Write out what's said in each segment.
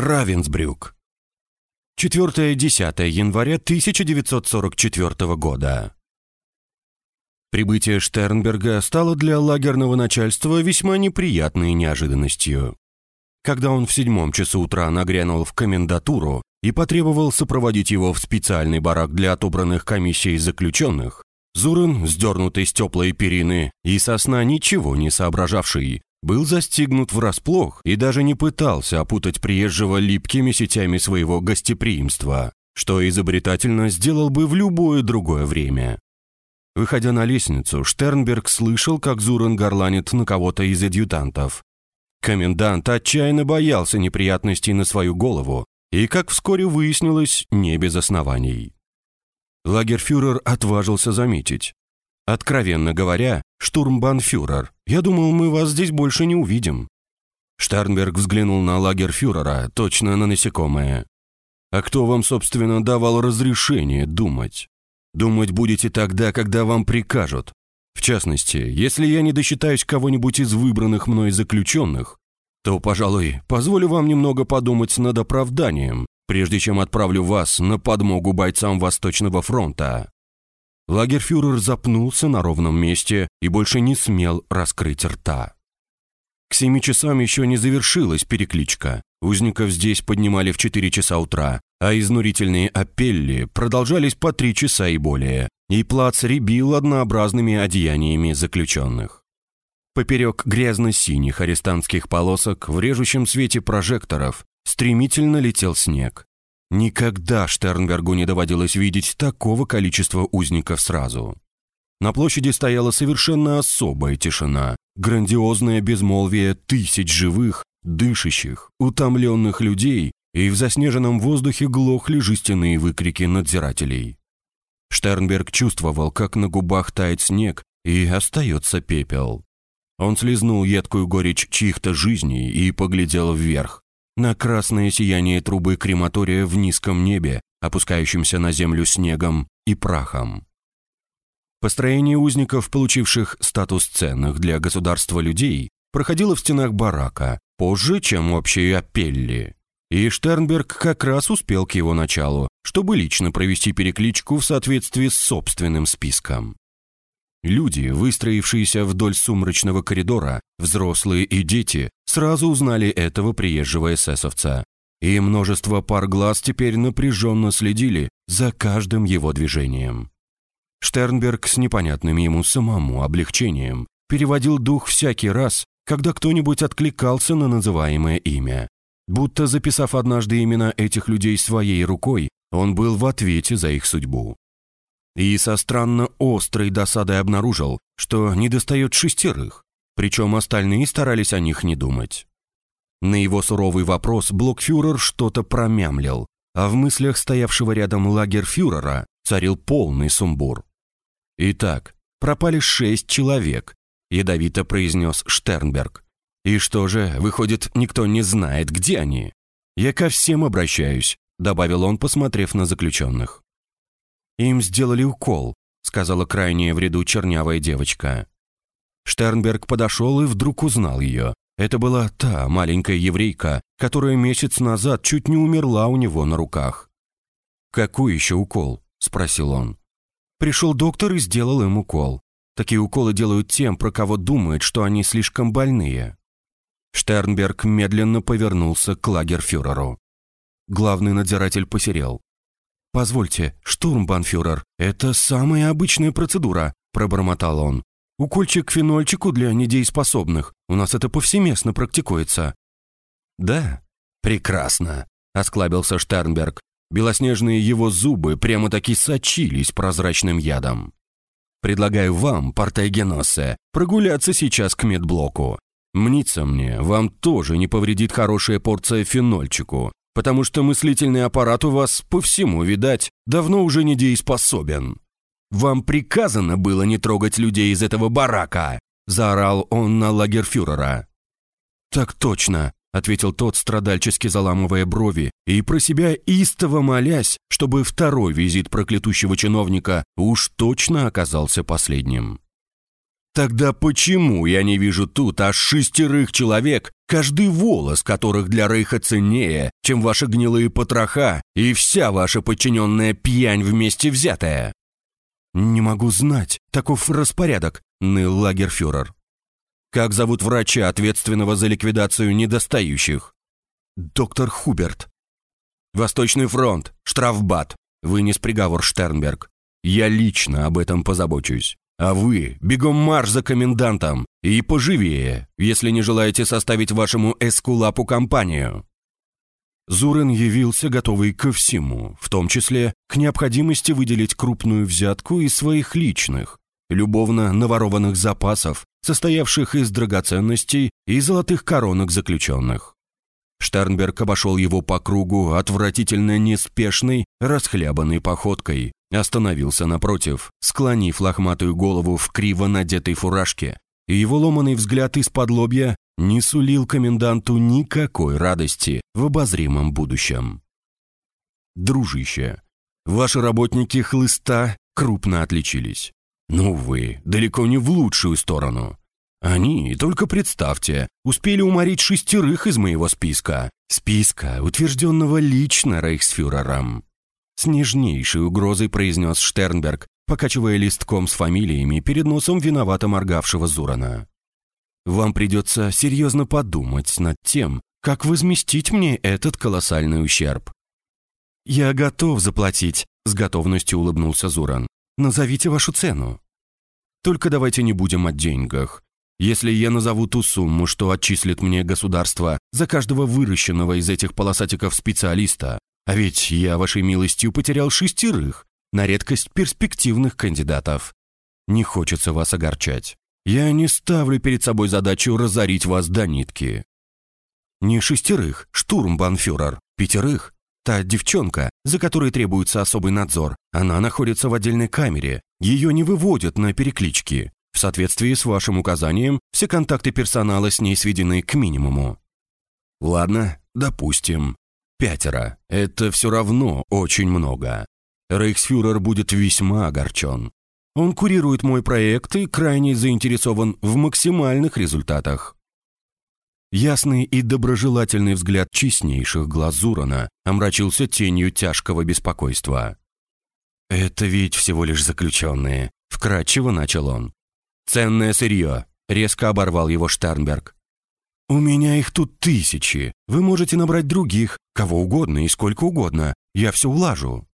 Равенсбрюк. 4-10 января 1944 года. Прибытие Штернберга стало для лагерного начальства весьма неприятной неожиданностью. Когда он в седьмом часу утра нагрянул в комендатуру и потребовал сопроводить его в специальный барак для отобранных комиссией заключенных, Зурин, сдернутый с теплой перины и сосна ничего не соображавший, был застигнут врасплох и даже не пытался опутать приезжего липкими сетями своего гостеприимства, что изобретательно сделал бы в любое другое время. Выходя на лестницу, Штернберг слышал, как Зурен горланит на кого-то из адъютантов. Комендант отчаянно боялся неприятностей на свою голову, и, как вскоре выяснилось, не без оснований. Лагерфюрер отважился заметить. «Откровенно говоря, штурмбанфюрер, я думал, мы вас здесь больше не увидим». Штернберг взглянул на лагерфюрера, точно на насекомое. «А кто вам, собственно, давал разрешение думать? Думать будете тогда, когда вам прикажут. В частности, если я не досчитаюсь кого-нибудь из выбранных мной заключенных, то, пожалуй, позволю вам немного подумать над оправданием, прежде чем отправлю вас на подмогу бойцам Восточного фронта». Лагерфюрер запнулся на ровном месте и больше не смел раскрыть рта. К семи часам еще не завершилась перекличка. Узников здесь поднимали в четыре часа утра, а изнурительные апелли продолжались по три часа и более, и плац рябил однообразными одеяниями заключенных. Поперек грязно-синих арестантских полосок в режущем свете прожекторов стремительно летел снег. Никогда Штернбергу не доводилось видеть такого количества узников сразу. На площади стояла совершенно особая тишина, грандиозное безмолвие тысяч живых, дышащих, утомленных людей, и в заснеженном воздухе глохли жестяные выкрики надзирателей. Штернберг чувствовал, как на губах тает снег и остается пепел. Он слезнул едкую горечь чьих-то жизней и поглядел вверх, на красное сияние трубы крематория в низком небе, опускающемся на землю снегом и прахом. Построение узников, получивших статус ценных для государства людей, проходило в стенах барака, позже, чем общие апелли. И Штернберг как раз успел к его началу, чтобы лично провести перекличку в соответствии с собственным списком. Люди, выстроившиеся вдоль сумрачного коридора, взрослые и дети, сразу узнали этого приезжего эсэсовца. И множество пар глаз теперь напряженно следили за каждым его движением. Штернберг с непонятным ему самому облегчением переводил дух всякий раз, когда кто-нибудь откликался на называемое имя. Будто записав однажды имена этих людей своей рукой, он был в ответе за их судьбу и со странно острой досадой обнаружил, что недостает шестерых, причем остальные старались о них не думать. На его суровый вопрос блокфюрер что-то промямлил, а в мыслях стоявшего рядом лагерфюрера царил полный сумбур. «Итак, пропали шесть человек», — ядовито произнес Штернберг. «И что же, выходит, никто не знает, где они?» «Я ко всем обращаюсь», — добавил он, посмотрев на заключенных. «Им сделали укол», — сказала крайняя в ряду чернявая девочка. Штернберг подошел и вдруг узнал ее. Это была та маленькая еврейка, которая месяц назад чуть не умерла у него на руках. «Какой еще укол?» – спросил он. Пришел доктор и сделал им укол. Такие уколы делают тем, про кого думают, что они слишком больные. Штернберг медленно повернулся к лагерфюреру. Главный надзиратель посерел. «Позвольте, штурмбанфюрер, это самая обычная процедура», – пробормотал он. «Укольчик фенольчику для недееспособных. У нас это повсеместно практикуется». «Да? Прекрасно», – осклабился Штернберг. Белоснежные его зубы прямо-таки сочились прозрачным ядом. «Предлагаю вам, Портайгеносе, прогуляться сейчас к медблоку. Мнится мне, вам тоже не повредит хорошая порция фенольчику потому что мыслительный аппарат у вас, по всему, видать, давно уже недееспособен. Вам приказано было не трогать людей из этого барака!» – заорал он на лагерфюрера. «Так точно», – ответил тот, страдальчески заламывая брови, и про себя истово молясь, чтобы второй визит проклятущего чиновника уж точно оказался последним. Тогда почему я не вижу тут аж шестерых человек, каждый волос которых для Рейха ценнее, чем ваши гнилые потроха и вся ваша подчиненная пьянь вместе взятая?» «Не могу знать, таков распорядок», — ныл лагерфюрер. «Как зовут врача, ответственного за ликвидацию недостающих?» «Доктор Хуберт». «Восточный фронт, штрафбат», — вынес приговор Штернберг. «Я лично об этом позабочусь». А вы бегом марш за комендантом и поживее, если не желаете составить вашему эскулапу компанию». Зурен явился готовый ко всему, в том числе к необходимости выделить крупную взятку из своих личных, любовно наворованных запасов, состоявших из драгоценностей и золотых коронок заключенных. Штернберг обошел его по кругу отвратительно неспешной, расхлябанной походкой, Остановился напротив, склонив лохматую голову в криво надетой фуражке, и его ломанный взгляд из-под лобья не сулил коменданту никакой радости в обозримом будущем. «Дружище, ваши работники хлыста крупно отличились. Ну вы, далеко не в лучшую сторону. Они, только представьте, успели уморить шестерых из моего списка. Списка, утвержденного лично рейхсфюрером. С нежнейшей угрозой произнес Штернберг, покачивая листком с фамилиями перед носом виновато моргавшего Зурана. «Вам придется серьезно подумать над тем, как возместить мне этот колоссальный ущерб». «Я готов заплатить», — с готовностью улыбнулся Зуран. «Назовите вашу цену». «Только давайте не будем о деньгах. Если я назову ту сумму, что отчислит мне государство за каждого выращенного из этих полосатиков специалиста, а ведь я, вашей милостью, потерял шестерых, на редкость перспективных кандидатов. Не хочется вас огорчать. Я не ставлю перед собой задачу разорить вас до нитки. Не шестерых, штурмбанфюрер, пятерых. Та девчонка, за которой требуется особый надзор, она находится в отдельной камере, ее не выводят на переклички. В соответствии с вашим указанием, все контакты персонала с ней сведены к минимуму. Ладно, допустим. Пятеро. Это все равно очень много. Рейхсфюрер будет весьма огорчен. Он курирует мой проект и крайне заинтересован в максимальных результатах. Ясный и доброжелательный взгляд честнейших глаз Зурана омрачился тенью тяжкого беспокойства. «Это ведь всего лишь заключенные», — вкратчиво начал он. «Ценное сырье», — резко оборвал его Штернберг. «У меня их тут тысячи. Вы можете набрать других, кого угодно и сколько угодно. Я все улажу».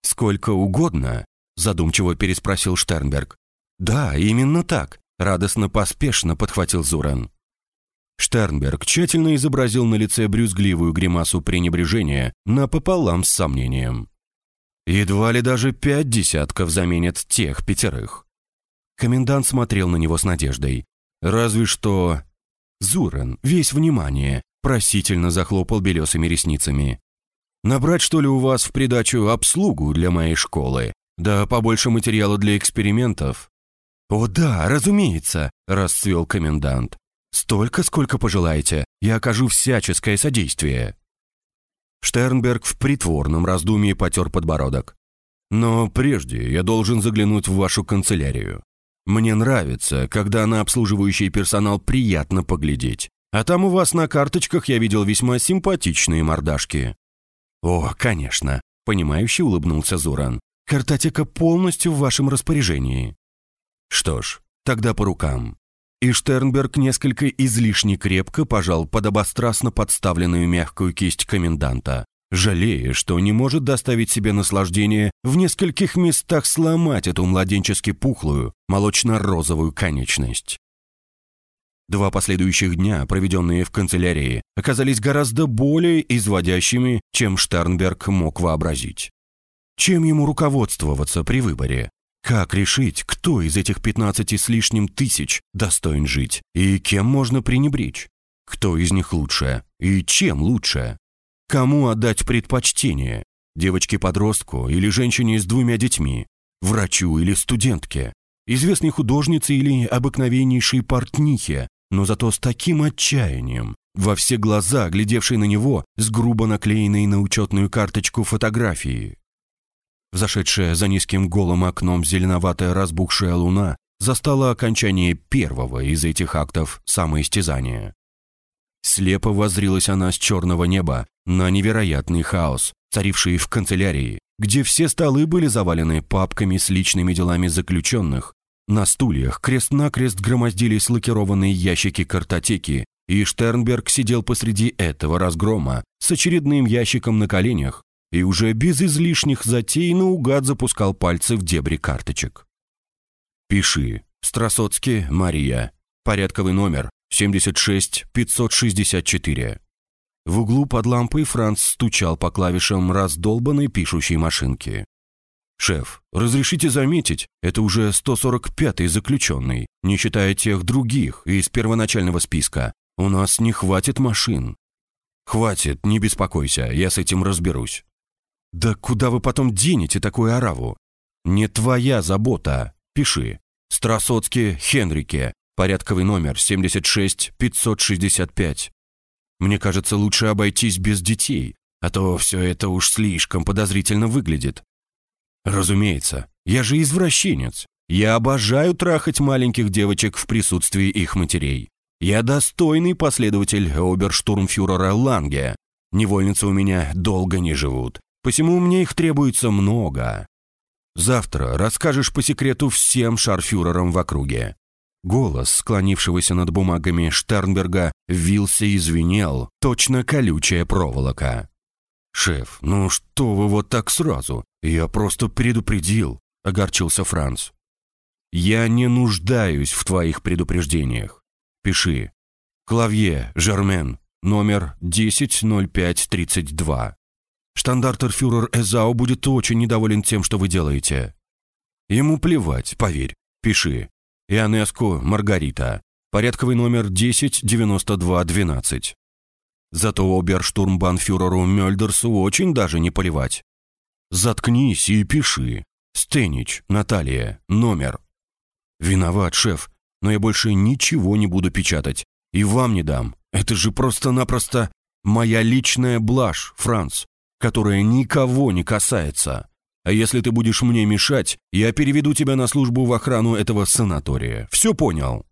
«Сколько угодно?» – задумчиво переспросил Штернберг. «Да, именно так», – радостно-поспешно подхватил Зуран. Штернберг тщательно изобразил на лице брюзгливую гримасу пренебрежения напополам с сомнением. Едва ли даже пять десятков заменят тех пятерых. Комендант смотрел на него с надеждой. Разве что Зуран, весь внимание, просительно захлопал белесыми ресницами. «Набрать, что ли, у вас в придачу обслугу для моей школы? Да побольше материала для экспериментов?» «О да, разумеется», – расцвел комендант. «Столько, сколько пожелаете, я окажу всяческое содействие». Штернберг в притворном раздумье потер подбородок. «Но прежде я должен заглянуть в вашу канцелярию. Мне нравится, когда на обслуживающий персонал приятно поглядеть. А там у вас на карточках я видел весьма симпатичные мордашки». «О, конечно», — понимающе улыбнулся Зуран. «Картотека полностью в вашем распоряжении». «Что ж, тогда по рукам». И Штернберг несколько излишне крепко пожал подобострастно подставленную мягкую кисть коменданта жалея, что не может доставить себе наслаждение в нескольких местах сломать эту младенчески пухлую, молочно-розовую конечность. Два последующих дня, проведенные в канцелярии, оказались гораздо более изводящими, чем Штернберг мог вообразить. Чем ему руководствоваться при выборе? Как решить, кто из этих 15 с лишним тысяч достоин жить и кем можно пренебречь? Кто из них лучше и чем лучше? Кому отдать предпочтение? Девочке-подростку или женщине с двумя детьми? Врачу или студентке? Известной художнице или обыкновеннейшей портнихе, но зато с таким отчаянием, во все глаза, глядевшей на него с грубо наклеенной на учетную карточку фотографии. Зашедшая за низким голым окном зеленоватая разбухшая луна застала окончание первого из этих актов самоистязания. Слепо воззрилась она с черного неба на невероятный хаос, царивший в канцелярии, где все столы были завалены папками с личными делами заключенных. На стульях крест-накрест громоздились лакированные ящики картотеки, и Штернберг сидел посреди этого разгрома с очередным ящиком на коленях и уже без излишних затей наугад запускал пальцы в дебри карточек. «Пиши. Страсоцкий, Мария. Порядковый номер 76564». В углу под лампой Франц стучал по клавишам раздолбанной пишущей машинки. «Шеф, разрешите заметить, это уже 145-й заключенный, не считая тех других из первоначального списка. У нас не хватит машин». «Хватит, не беспокойся, я с этим разберусь». «Да куда вы потом денете такую ораву?» «Не твоя забота. Пиши. Страсоцкий Хенрике. Порядковый номер 76565. Мне кажется, лучше обойтись без детей, а то все это уж слишком подозрительно выглядит. Разумеется, я же извращенец. Я обожаю трахать маленьких девочек в присутствии их матерей. Я достойный последователь оберштурмфюрера Ланге. Невольницы у меня долго не живут, посему мне их требуется много. Завтра расскажешь по секрету всем шарфюрерам в округе. Голос, склонившегося над бумагами Штернберга, вился и звенел, точно колючая проволока. «Шеф, ну что вы вот так сразу? Я просто предупредил», — огорчился Франц. «Я не нуждаюсь в твоих предупреждениях. Пиши. Клавье, Жермен, номер 100532. Штандартер-фюрер Эзау будет очень недоволен тем, что вы делаете. Ему плевать, поверь. Пиши. Ионеску Маргарита. Порядковый номер 109212. Зато оберштурмбанфюреру Мёльдерсу очень даже не поливать. Заткнись и пиши. Стенич, Наталья, номер. Виноват, шеф, но я больше ничего не буду печатать. И вам не дам. Это же просто-напросто моя личная блажь, Франц, которая никого не касается. А если ты будешь мне мешать, я переведу тебя на службу в охрану этого санатория. Все понял?»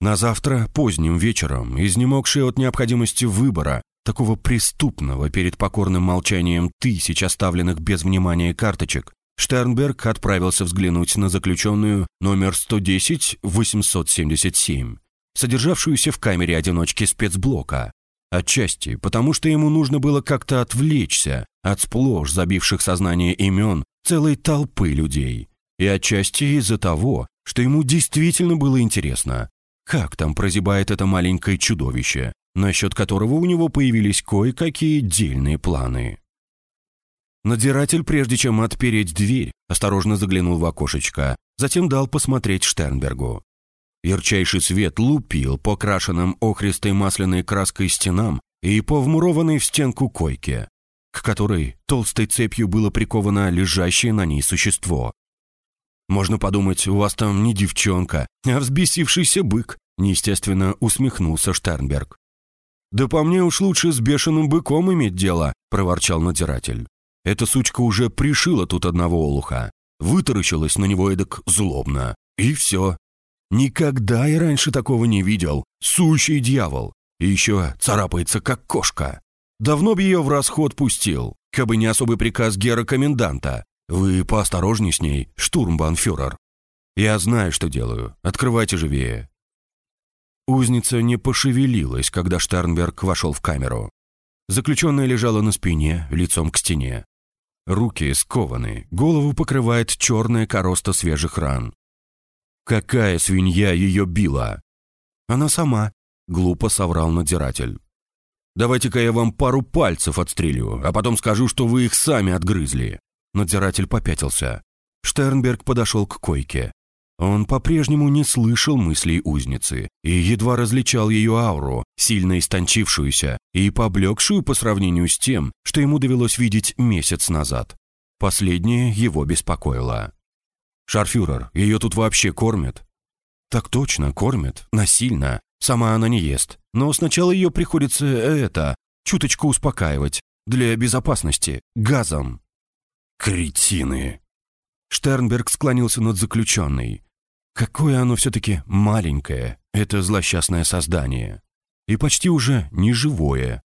На завтра, поздним вечером, изнемогший от необходимости выбора, такого преступного перед покорным молчанием тысяч оставленных без внимания карточек, Штернберг отправился взглянуть на заключенную номер 110-877, содержавшуюся в камере одиночки спецблока, Отчасти, потому что ему нужно было как-то отвлечься от сплошь забивших сознание имен целой толпы людей. И отчасти из-за того, что ему действительно было интересно, как там прозябает это маленькое чудовище, насчет которого у него появились кое-какие дельные планы. Надзиратель, прежде чем отпереть дверь, осторожно заглянул в окошечко, затем дал посмотреть Штернбергу. Ярчайший свет лупил по крашенным охристой масляной краской стенам и по вмурованной в стенку койке, к которой толстой цепью было приковано лежащее на ней существо. «Можно подумать, у вас там не девчонка, а взбесившийся бык», неестественно усмехнулся Штернберг. «Да по мне уж лучше с бешеным быком иметь дело», — проворчал надзиратель. «Эта сучка уже пришила тут одного олуха, вытаращилась на него эдак злобно, и все, Никогда я раньше такого не видел. Сущий дьявол. И еще царапается, как кошка. Давно бы ее в расход пустил, кабы не особый приказ гера-коменданта. Вы поосторожней с ней, штурмбанфюрер. Я знаю, что делаю. Открывайте живее. Узница не пошевелилась, когда Штернберг вошел в камеру. Заключенная лежала на спине, лицом к стене. Руки скованы, голову покрывает черная короста свежих ран. Какая свинья ее била? Она сама, глупо соврал надзиратель. Давайте-ка я вам пару пальцев отстрелю, а потом скажу, что вы их сами отгрызли. Надзиратель попятился. Штернберг подошел к койке. Он по-прежнему не слышал мыслей узницы и едва различал ее ауру, сильно истончившуюся и поблекшую по сравнению с тем, что ему довелось видеть месяц назад. Последнее его беспокоило. «Шарфюрер, ее тут вообще кормят?» «Так точно, кормят. Насильно. Сама она не ест. Но сначала ее приходится, э, это, чуточку успокаивать. Для безопасности. Газом». «Кретины!» Штернберг склонился над заключенной. Какое оно все-таки маленькое, это злосчастное создание. И почти уже неживое.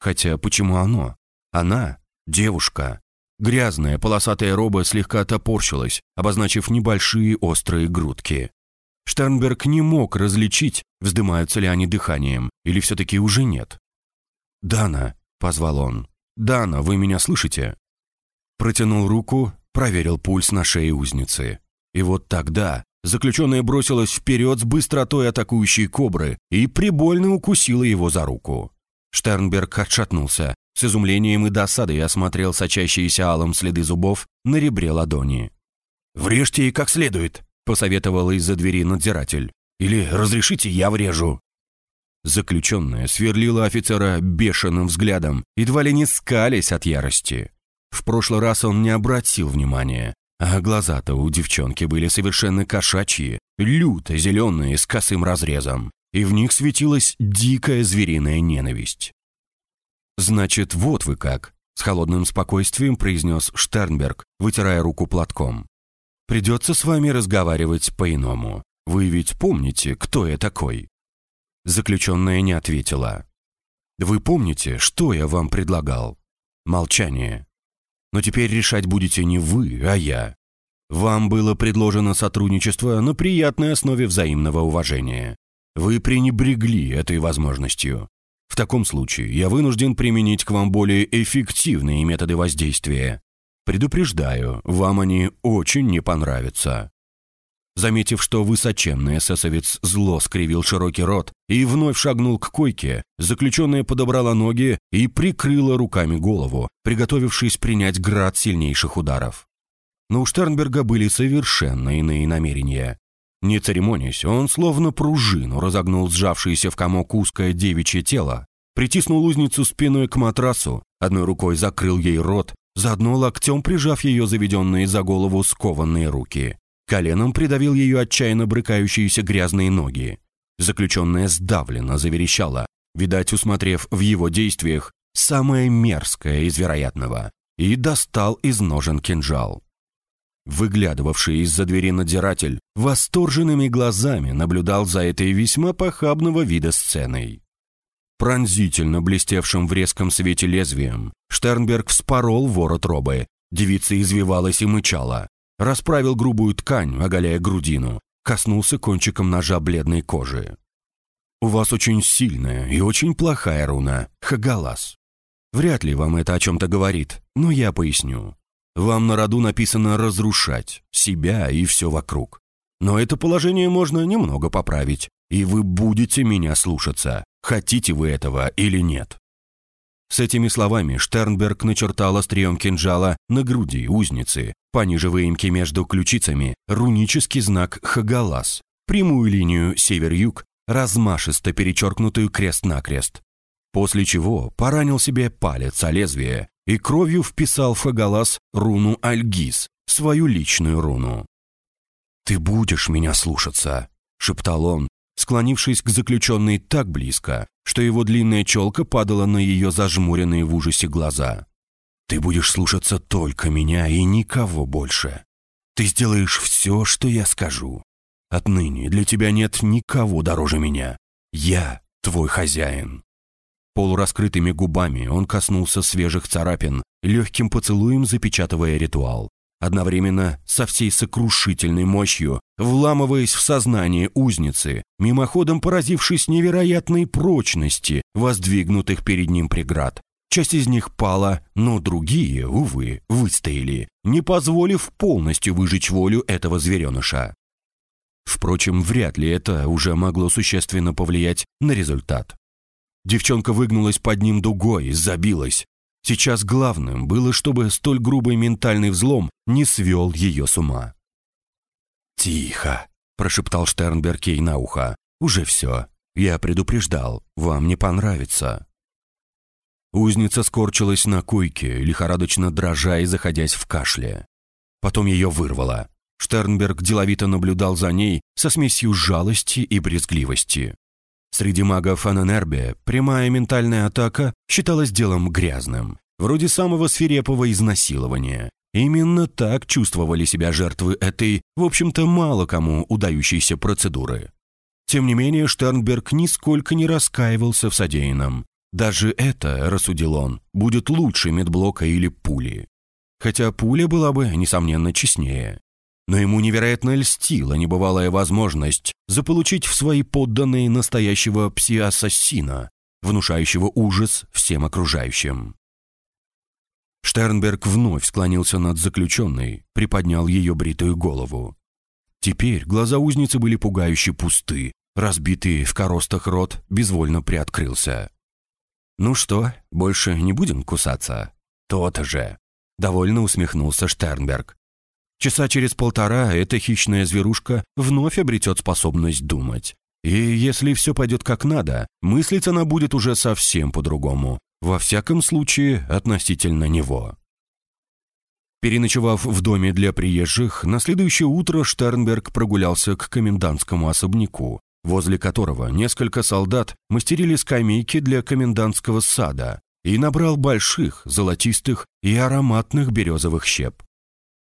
Хотя почему оно? Она — девушка. Грязная полосатая роба слегка топорщилась, обозначив небольшие острые грудки. Штернберг не мог различить, вздымаются ли они дыханием, или все-таки уже нет. «Дана», — позвал он, — «Дана, вы меня слышите?» Протянул руку, проверил пульс на шее узницы. И вот тогда заключенная бросилась вперед с быстротой атакующей кобры и прибольно укусила его за руку. Штернберг отшатнулся, с изумлением и досадой осмотрел сочащиеся алым следы зубов на ребре ладони. «Врежьте ей как следует», — посоветовал из-за двери надзиратель. «Или разрешите, я врежу». Заключенная сверлила офицера бешеным взглядом, едва ли не скались от ярости. В прошлый раз он не обратил внимания, а глаза-то у девчонки были совершенно кошачьи, люто зеленые с косым разрезом, и в них светилась дикая звериная ненависть. «Значит, вот вы как», — с холодным спокойствием произнес Штернберг, вытирая руку платком. «Придется с вами разговаривать по-иному. Вы ведь помните, кто я такой?» Заключенная не ответила. «Вы помните, что я вам предлагал?» Молчание. Но теперь решать будете не вы, а я. Вам было предложено сотрудничество на приятной основе взаимного уважения. Вы пренебрегли этой возможностью. В таком случае я вынужден применить к вам более эффективные методы воздействия. Предупреждаю, вам они очень не понравятся. Заметив, что высоченный эсэсовец зло скривил широкий рот и вновь шагнул к койке, заключенная подобрала ноги и прикрыла руками голову, приготовившись принять град сильнейших ударов. Но у Штернберга были совершенно иные намерения. Не церемонясь, он словно пружину разогнул сжавшееся в комок узкое девичье тело, притиснул узницу спиной к матрасу, одной рукой закрыл ей рот, заодно локтем прижав ее заведенные за голову скованные руки. Коленом придавил ее отчаянно брыкающиеся грязные ноги. Заключенная сдавленно заверещала, видать, усмотрев в его действиях самое мерзкое из вероятного, и достал из ножен кинжал. Выглядывавший из-за двери надзиратель восторженными глазами наблюдал за этой весьма похабного вида сценой. Пронзительно блестевшим в резком свете лезвием, Штернберг вспорол ворот робы. Девица извивалась и мычала расправил грубую ткань, оголяя грудину, коснулся кончиком ножа бледной кожи. «У вас очень сильная и очень плохая руна, Хагалас. Вряд ли вам это о чем-то говорит, но я поясню. Вам на роду написано «разрушать» себя и все вокруг. Но это положение можно немного поправить, и вы будете меня слушаться, хотите вы этого или нет. С этими словами Штернберг начертал острием кинжала на груди узницы, пониже выемки между ключицами, рунический знак Хагалас, прямую линию север-юг, размашисто перечеркнутую крест-накрест. После чего поранил себе палец о лезвие и кровью вписал в Хагалас руну Альгиз, свою личную руну. «Ты будешь меня слушаться», — шептал он, склонившись к заключенной так близко, что его длинная челка падала на ее зажмуренные в ужасе глаза. «Ты будешь слушаться только меня и никого больше. Ты сделаешь все, что я скажу. Отныне для тебя нет никого дороже меня. Я твой хозяин». Полураскрытыми губами он коснулся свежих царапин, легким поцелуем запечатывая ритуал одновременно со всей сокрушительной мощью, вламываясь в сознание узницы, мимоходом поразившись невероятной прочности воздвигнутых перед ним преград. Часть из них пала, но другие, увы, выстояли, не позволив полностью выжечь волю этого звереныша. Впрочем, вряд ли это уже могло существенно повлиять на результат. Девчонка выгнулась под ним дугой, забилась, Сейчас главным было, чтобы столь грубый ментальный взлом не свел ее с ума. «Тихо», – прошептал Штернберг ей на ухо. «Уже все. Я предупреждал. Вам не понравится». Узница скорчилась на койке, лихорадочно дрожа и заходясь в кашле. Потом ее вырвало. Штернберг деловито наблюдал за ней со смесью жалости и брезгливости. Среди магов Ананербе прямая ментальная атака считалась делом грязным, вроде самого свирепого изнасилования. Именно так чувствовали себя жертвы этой, в общем-то, мало кому удающейся процедуры. Тем не менее, Штернберг нисколько не раскаивался в содеянном. Даже это, рассудил он, будет лучше медблока или пули. Хотя пуля была бы, несомненно, честнее. Но ему невероятно льстила небывалая возможность заполучить в свои подданные настоящего пси-ассасина, внушающего ужас всем окружающим. Штернберг вновь склонился над заключенной, приподнял ее бритую голову. Теперь глаза узницы были пугающе пусты, разбитый в коростах рот безвольно приоткрылся. «Ну что, больше не будем кусаться?» «То-то же!» — довольно усмехнулся Штернберг. «Часа через полтора эта хищная зверушка вновь обретет способность думать. И если все пойдет как надо, мыслить она будет уже совсем по-другому, во всяком случае, относительно него. Переночевав в доме для приезжих, на следующее утро Штернберг прогулялся к комендантскому особняку, возле которого несколько солдат мастерили скамейки для комендантского сада и набрал больших, золотистых и ароматных березовых щеп.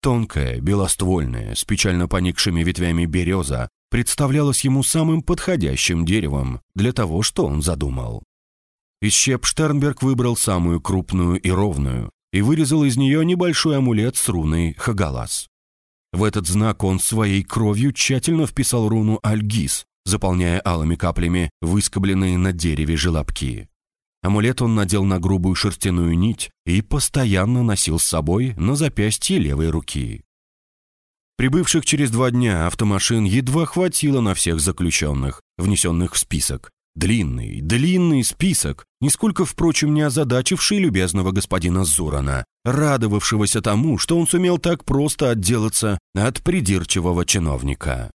Тонкая, белоствольная, с печально поникшими ветвями береза представлялась ему самым подходящим деревом для того, что он задумал. Из щеп Штернберг выбрал самую крупную и ровную и вырезал из нее небольшой амулет с руной Хагалас. В этот знак он своей кровью тщательно вписал руну Альгиз, заполняя алыми каплями выскобленные на дереве желобки. Амулет он надел на грубую шерстяную нить и постоянно носил с собой на запястье левой руки. Прибывших через два дня автомашин едва хватило на всех заключенных, внесенных в список, Длинный, длинный список, нисколько, впрочем, не озадачивший любезного господина Зурана, радовавшегося тому, что он сумел так просто отделаться от придирчивого чиновника.